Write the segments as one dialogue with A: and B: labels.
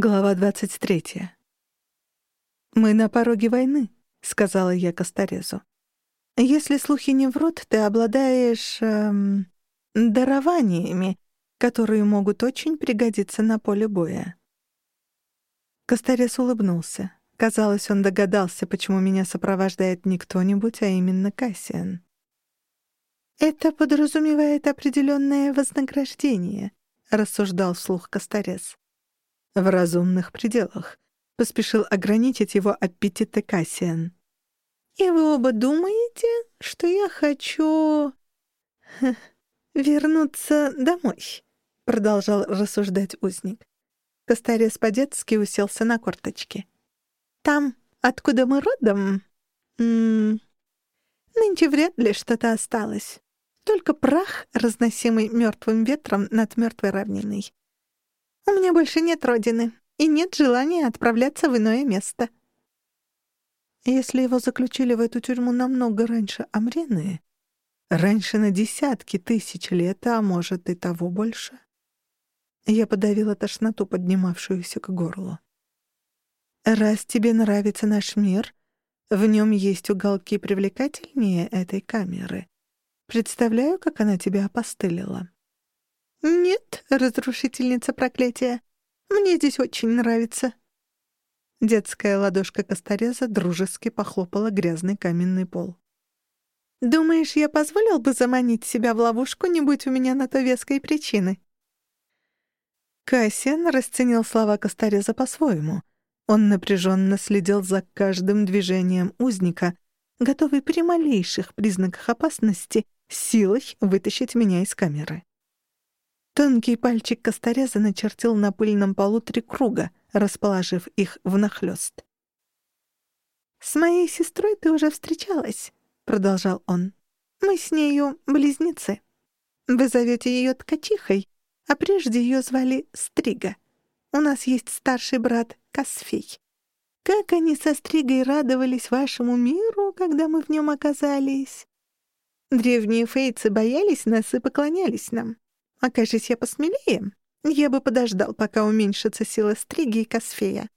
A: Глава 23. «Мы на пороге войны», — сказала я Косторезу. «Если слухи не врут, ты обладаешь... Эм, дарованиями, которые могут очень пригодиться на поле боя». Косторез улыбнулся. Казалось, он догадался, почему меня сопровождает не кто-нибудь, а именно Кассиан. «Это подразумевает определенное вознаграждение», — рассуждал вслух Косторез. В разумных пределах. Поспешил ограничить его аппетиты Кассиан. «И вы оба думаете, что я хочу... вернуться домой?» Продолжал рассуждать узник. Костарес по-детски уселся на корточки. «Там, откуда мы родом, м -м, нынче вряд ли что-то осталось. Только прах, разносимый мертвым ветром над мертвой равниной. У меня больше нет родины и нет желания отправляться в иное место. Если его заключили в эту тюрьму намного раньше Амрены, раньше на десятки тысяч лет, а может и того больше, я подавила тошноту, поднимавшуюся к горлу. Раз тебе нравится наш мир, в нем есть уголки привлекательнее этой камеры. Представляю, как она тебя опостылила. «Нет, разрушительница проклятия. Мне здесь очень нравится». Детская ладошка Костореза дружески похлопала грязный каменный пол. «Думаешь, я позволил бы заманить себя в ловушку, не будь у меня на то веской причины?» Кассиан расценил слова Костореза по-своему. Он напряженно следил за каждым движением узника, готовый при малейших признаках опасности силой вытащить меня из камеры. Тонкий пальчик костореза начертил на пыльном полу три круга, расположив их внахлёст. «С моей сестрой ты уже встречалась», — продолжал он. «Мы с нею близнецы. Вы зовете ее ткачихой, а прежде ее звали Стрига. У нас есть старший брат Касфей. Как они со Стригой радовались вашему миру, когда мы в нем оказались. Древние фейцы боялись нас и поклонялись нам. Окажись я посмелее, я бы подождал, пока уменьшится сила Стриги и Косфея.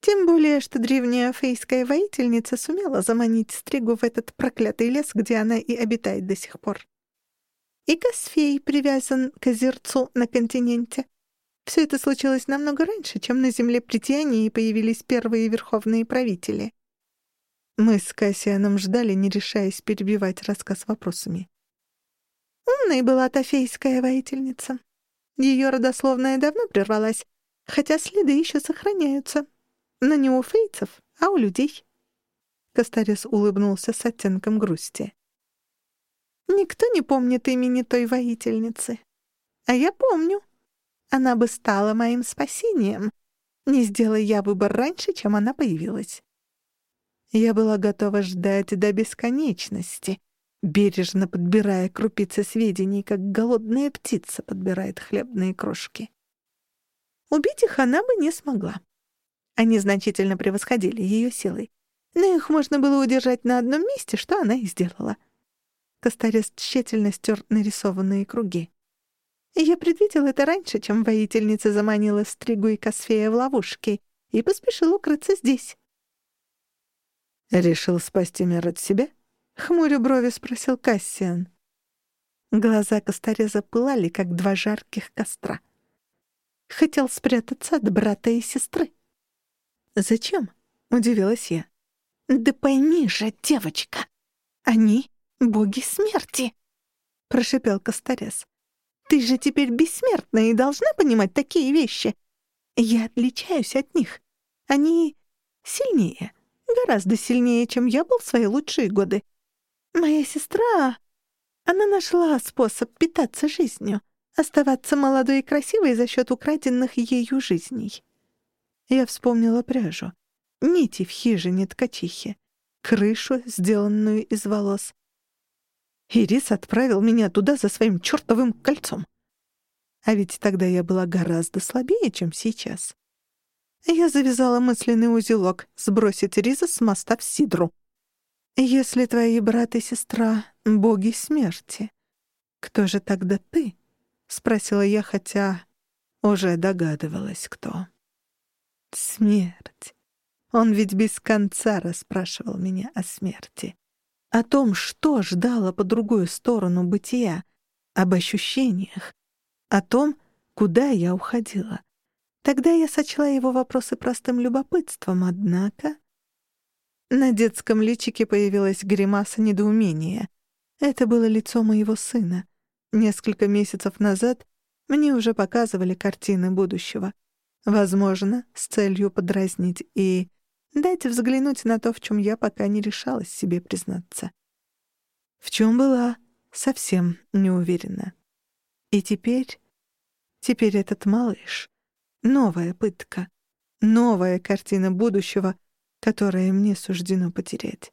A: Тем более, что древняя фейская воительница сумела заманить Стригу в этот проклятый лес, где она и обитает до сих пор. И Косфей привязан к озерцу на континенте. Все это случилось намного раньше, чем на земле притянии появились первые верховные правители. Мы с Кассианом ждали, не решаясь перебивать рассказ вопросами. Умной была Тофейская воительница. Ее родословная давно прервалась, хотя следы еще сохраняются. Но не у фейцев, а у людей. Костарис улыбнулся с оттенком грусти. Никто не помнит имени той воительницы. А я помню. Она бы стала моим спасением, не сделай я выбор раньше, чем она появилась. Я была готова ждать до бесконечности, бережно подбирая крупицы сведений, как голодная птица подбирает хлебные крошки. Убить их она бы не смогла. Они значительно превосходили ее силой. Но их можно было удержать на одном месте, что она и сделала. Костарес тщательно стер нарисованные круги. Я предвидел это раньше, чем воительница заманила Стригу и Косфея в ловушки, и поспешил укрыться здесь. «Решил спасти мир от себя?» Хмурю брови спросил Кассиан. Глаза Костореза пылали, как два жарких костра. Хотел спрятаться от брата и сестры. «Зачем?» — удивилась я. «Да пойми же, девочка, они — боги смерти!» — прошипел Косторез. «Ты же теперь бессмертна и должна понимать такие вещи. Я отличаюсь от них. Они сильнее, гораздо сильнее, чем я был в свои лучшие годы. Моя сестра... Она нашла способ питаться жизнью, оставаться молодой и красивой за счет украденных ею жизней. Я вспомнила пряжу, нити в хижине ткачихи, крышу, сделанную из волос. Ирис отправил меня туда за своим чертовым кольцом. А ведь тогда я была гораздо слабее, чем сейчас. Я завязала мысленный узелок сбросить Риза с моста в Сидру. «Если твои брат и сестра — боги смерти, кто же тогда ты?» — спросила я, хотя уже догадывалась, кто. Смерть. Он ведь без конца расспрашивал меня о смерти. О том, что ждало по другую сторону бытия, об ощущениях, о том, куда я уходила. Тогда я сочла его вопросы простым любопытством, однако... На детском личике появилась гримаса недоумения. Это было лицо моего сына. Несколько месяцев назад мне уже показывали картины будущего. Возможно, с целью подразнить и дать взглянуть на то, в чем я пока не решалась себе признаться. В чем была, совсем не уверена. И теперь... Теперь этот малыш — новая пытка, новая картина будущего, которое мне суждено потерять.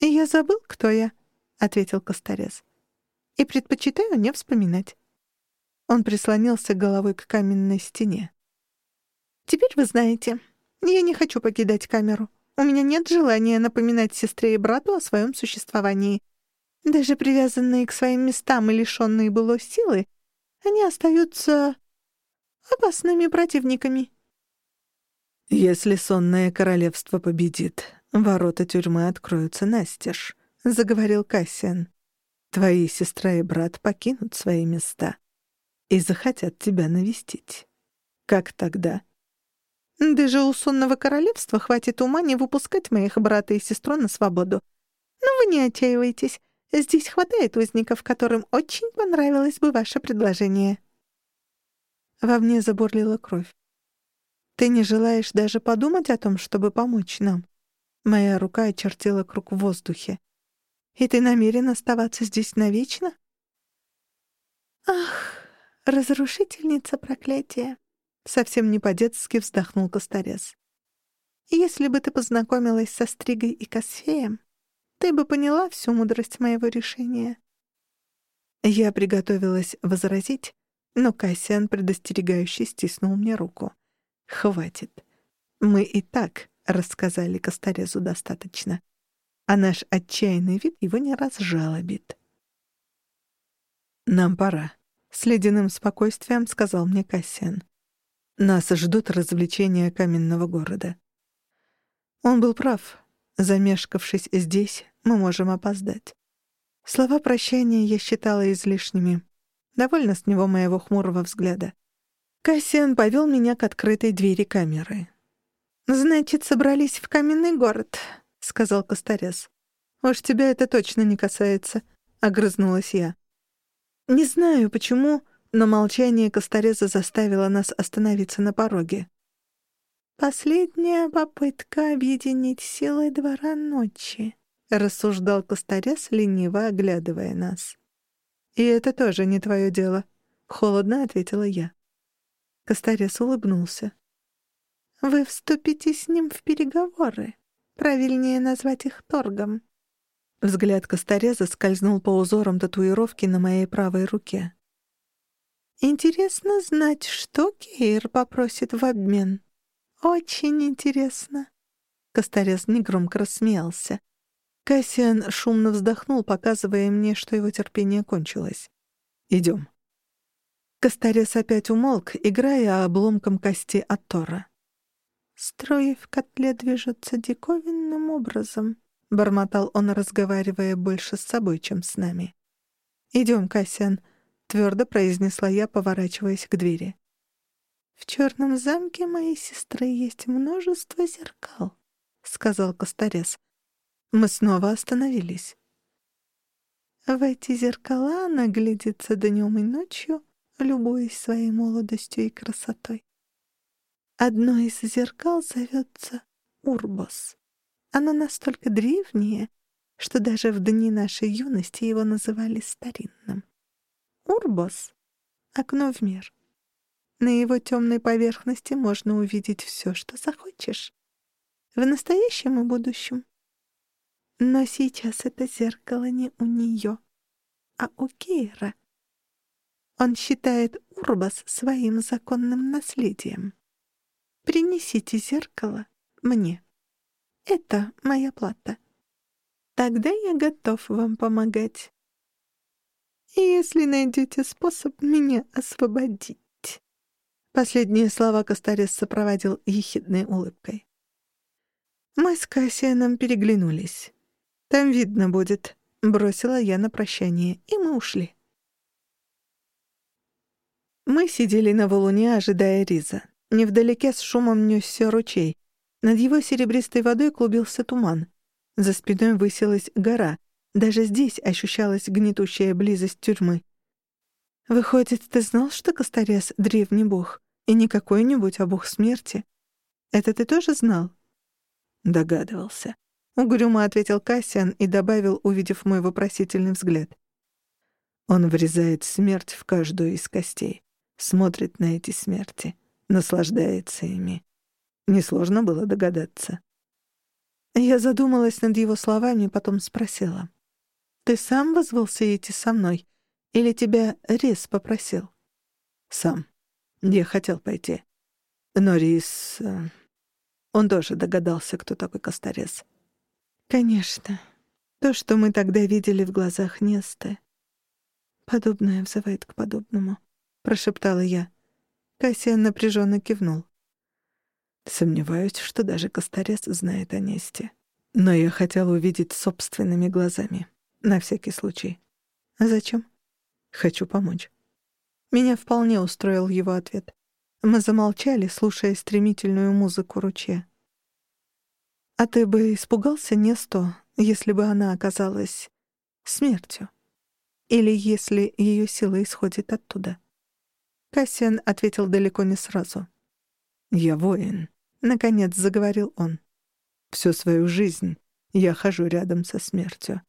A: «Я забыл, кто я», — ответил Косторез, — «и предпочитаю не вспоминать». Он прислонился головой к каменной стене. «Теперь вы знаете, я не хочу покидать камеру. У меня нет желания напоминать сестре и брату о своем существовании. Даже привязанные к своим местам и лишенные было силы, они остаются опасными противниками».
B: «Если сонное королевство победит, ворота тюрьмы откроются настежь», — заговорил Кассиан. «Твои сестра и брат покинут свои места и захотят тебя навестить. Как тогда?
A: Даже у сонного королевства хватит ума не выпускать моих брата и сестру на свободу. Но вы не отчаивайтесь. Здесь хватает узников, которым очень понравилось бы ваше предложение. Во мне забурлила кровь. Ты не желаешь даже подумать о том, чтобы помочь нам? Моя рука очертила круг в воздухе. И ты намерен оставаться здесь навечно? Ах, «Разрушительница проклятия», — совсем не по-детски вздохнул Косторез. «Если бы ты познакомилась со Стригой и Косфеем, ты бы поняла всю мудрость моего решения». Я приготовилась возразить, но Кассиан предостерегающе стиснул мне руку. «Хватит. Мы и так рассказали Косторезу достаточно, а наш отчаянный вид его не разжалобит».
B: «Нам пора», с ледяным спокойствием сказал мне Кассиан. Нас ждут развлечения каменного города. Он был прав. Замешкавшись здесь, мы можем опоздать. Слова прощания я считала излишними. Довольно с него моего хмурого взгляда. Кассиан повел меня к открытой двери камеры. «Значит, собрались в каменный город», — сказал Косторез. «Уж тебя это точно не касается», — огрызнулась я. Не знаю, почему, но молчание Костореза заставило нас остановиться на пороге. «Последняя попытка объединить силы двора ночи», — рассуждал Косторез, лениво оглядывая нас. «И это тоже не твое дело», — холодно ответила я. Косторез улыбнулся. «Вы вступите с ним в переговоры. Правильнее назвать их торгом. Взгляд Костореза скользнул по узорам татуировки на моей правой руке. «Интересно знать, что Кейр попросит в обмен. Очень интересно». Косторез негромко рассмеялся. Кассиан шумно вздохнул, показывая мне, что его терпение кончилось. «Идем». Косторез опять умолк, играя обломком кости от Тора. «Строи в котле движутся диковинным образом», — бормотал он, разговаривая больше с собой, чем с нами. «Идем, Кассиан», — твердо произнесла я, поворачиваясь к двери. «В черном замке моей сестры есть множество зеркал», — сказал Косторез. Мы снова остановились. В эти зеркала она глядится днем и ночью, любуясь своей молодостью и красотой. Одно из зеркал зовется Урбос. Оно настолько древнее, что даже в дни нашей юности его называли старинным. Урбос — окно в мир. На его темной поверхности можно увидеть все, что захочешь. В настоящем и будущем. Но сейчас это зеркало не у нее, а у Кейра. Он считает Урбас своим законным наследием. Принесите зеркало мне. Это моя плата. Тогда я готов вам помогать. Если найдете способ меня освободить. Последние слова Костарес сопроводил ехидной улыбкой. Мы с Кассианом переглянулись. «Там видно будет», — бросила я на прощание, и мы ушли. Мы сидели на валуне, ожидая Риза. Невдалеке с шумом нёсся ручей. Над его серебристой водой клубился туман. За спиной высилась гора. Даже здесь ощущалась гнетущая близость тюрьмы. «Выходит, ты знал, что Костарес — древний бог, и не какой-нибудь, а бог смерти? Это ты тоже знал?»
A: «Догадывался», —
B: угрюмо ответил Кассиан и добавил, увидев мой вопросительный взгляд.
A: «Он врезает смерть в каждую из костей смотрит на эти смерти, наслаждается ими. Несложно было догадаться.
B: Я задумалась над его словами, потом спросила. «Ты сам вызвался идти со мной? Или тебя Рис попросил?»
A: «Сам. Я хотел пойти. Но Рис... Э, он тоже догадался, кто такой Косторез».
B: «Конечно. То, что мы тогда видели в глазах Несты. Подобное взывает к подобному прошептала я. Кассиан напряженно кивнул.
A: Сомневаюсь, что даже Костарес знает о Несте. Но я хотел увидеть собственными глазами. На всякий случай.
B: А зачем?
A: Хочу помочь.
B: Меня вполне устроил его ответ. Мы замолчали, слушая стремительную музыку ручья. «А ты бы испугался Несту, если бы она оказалась смертью? Или если ее сила исходит оттуда?» Кассиан ответил далеко не сразу.
A: «Я воин», — наконец заговорил он. «Всю свою жизнь я хожу рядом со смертью.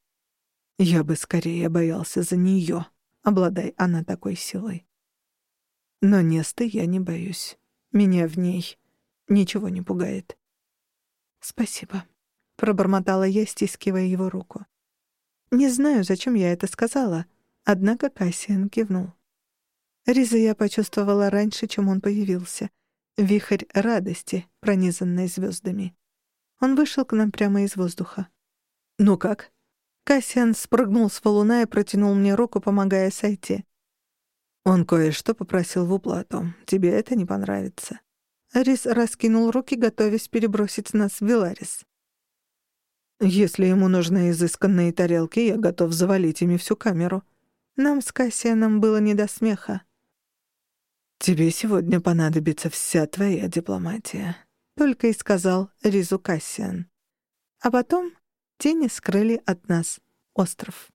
A: Я бы скорее боялся за нее, обладай она такой силой. Но Несты я не боюсь. Меня в ней ничего не пугает».
B: «Спасибо», — пробормотала я, стискивая его руку. Не знаю, зачем я это сказала, однако Кассиан кивнул. Риза я почувствовала раньше, чем он появился. Вихрь радости, пронизанный звездами. Он вышел к нам прямо из воздуха.
A: «Ну как?»
B: Кассиан спрыгнул с валуна и протянул мне руку, помогая сойти.
A: «Он кое-что попросил в уплату. Тебе это не понравится».
B: Рис раскинул руки, готовясь перебросить нас в Веларис.
A: «Если ему нужны изысканные тарелки, я готов завалить ими всю камеру».
B: Нам с Кассианом было не до смеха.
A: «Тебе сегодня понадобится вся твоя дипломатия», —
B: только и сказал Ризу Кассиан. А потом тени скрыли от нас остров.